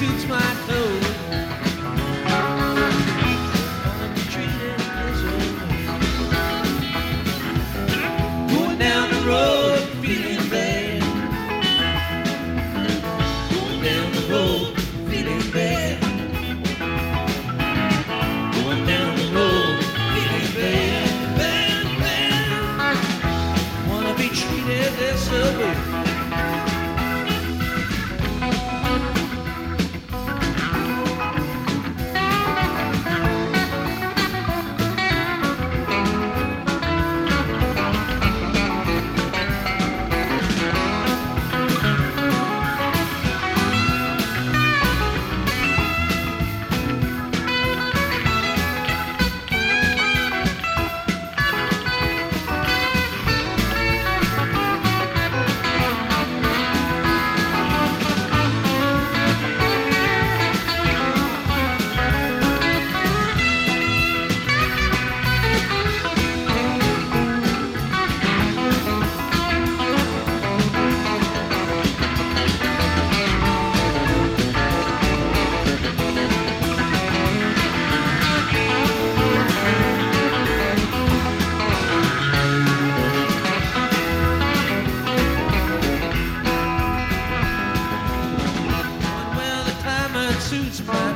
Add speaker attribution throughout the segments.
Speaker 1: suits my way. Going down the road, feeling bad. Going down the road, feeling bad. Going down the road, feeling bad, bad, bad. Wanna be treated this way. Well,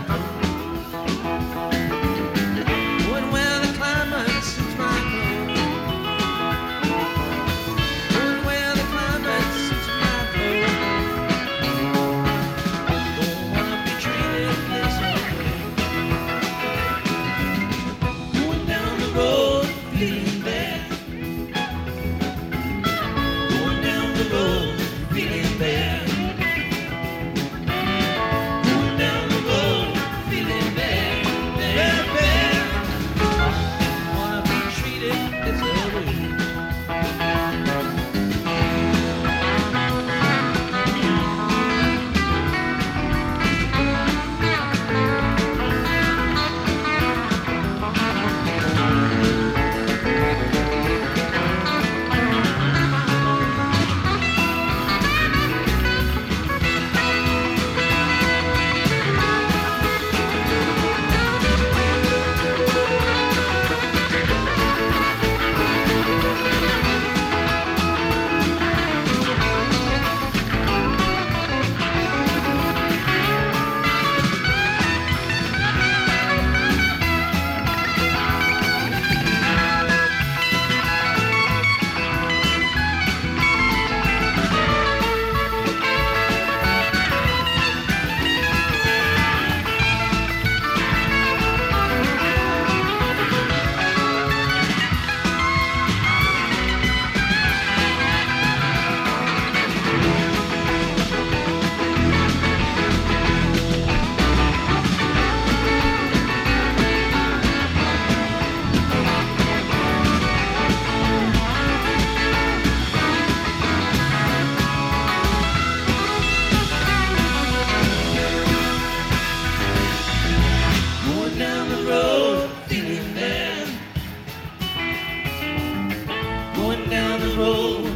Speaker 1: April